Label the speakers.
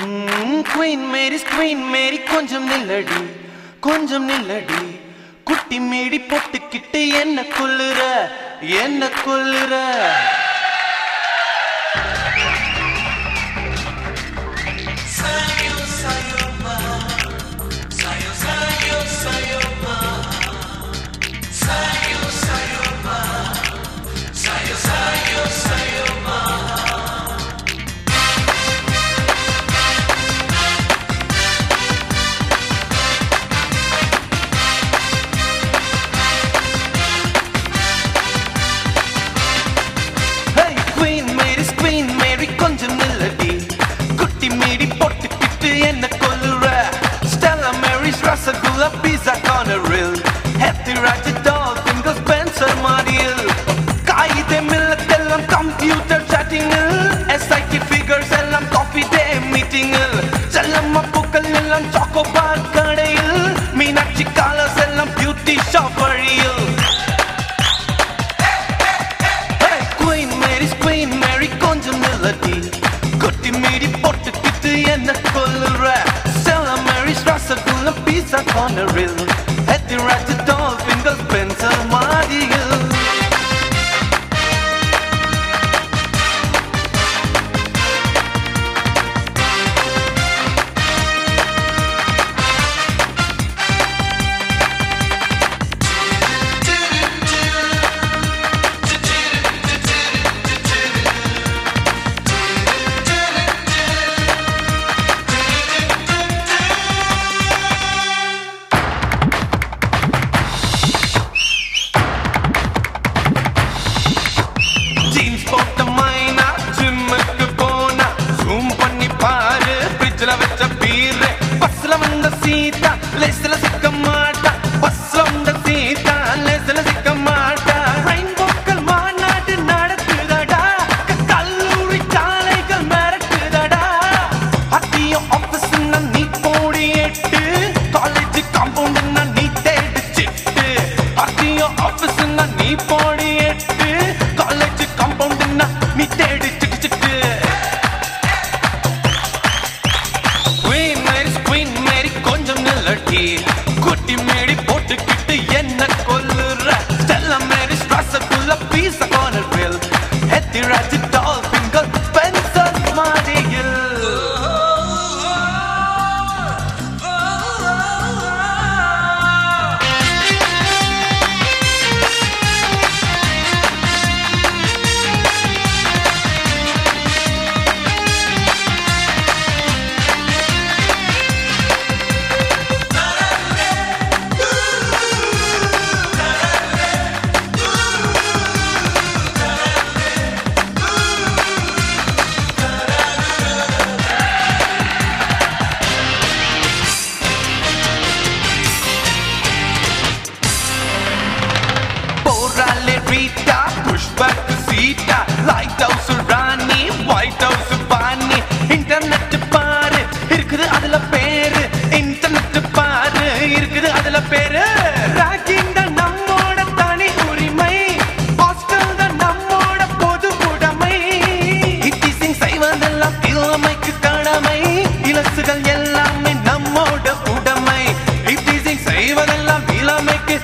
Speaker 1: Queen மேரி ஸ்குயின் மேரி கொஞ்சம் நில்லடி கொஞ்சம் நில்லடி. குட்டி மீடி போட்டுக்கிட்டு என்ன கொல்லுற என்ன கொல்லுற? மெலடி கொட்டி மீடி போட்டுக்கிட்டு என்ன கொல்லுற செல மேரி ஸ்ட்ரெஸ் குள்ள பீஸா கார்னரில் ஹெத்தி ராட்டு your office. சீட்டா லைட் ஹவுஸ் ராணி ஒயிட் ஹவுஸ் பாணி இன்டர்நெட் பாரு இருக்குது அதுல பேரு. இன்டர்நெட் பாரு இருக்குது அதுல பேரு. ராக்கிங் தான் நம்மோட தனி உரிமை. ஹாஸ்டல் தான் நம்மோட பொது உடைமை. இட்டி சிங் செய்வதெல்லாம் இளமைக்கு கடமை. இலசுகள் எல்லாமே நம்மோட உடைமை. இட்டி சிங் செய்வதெல்லாம் இளமைக்கு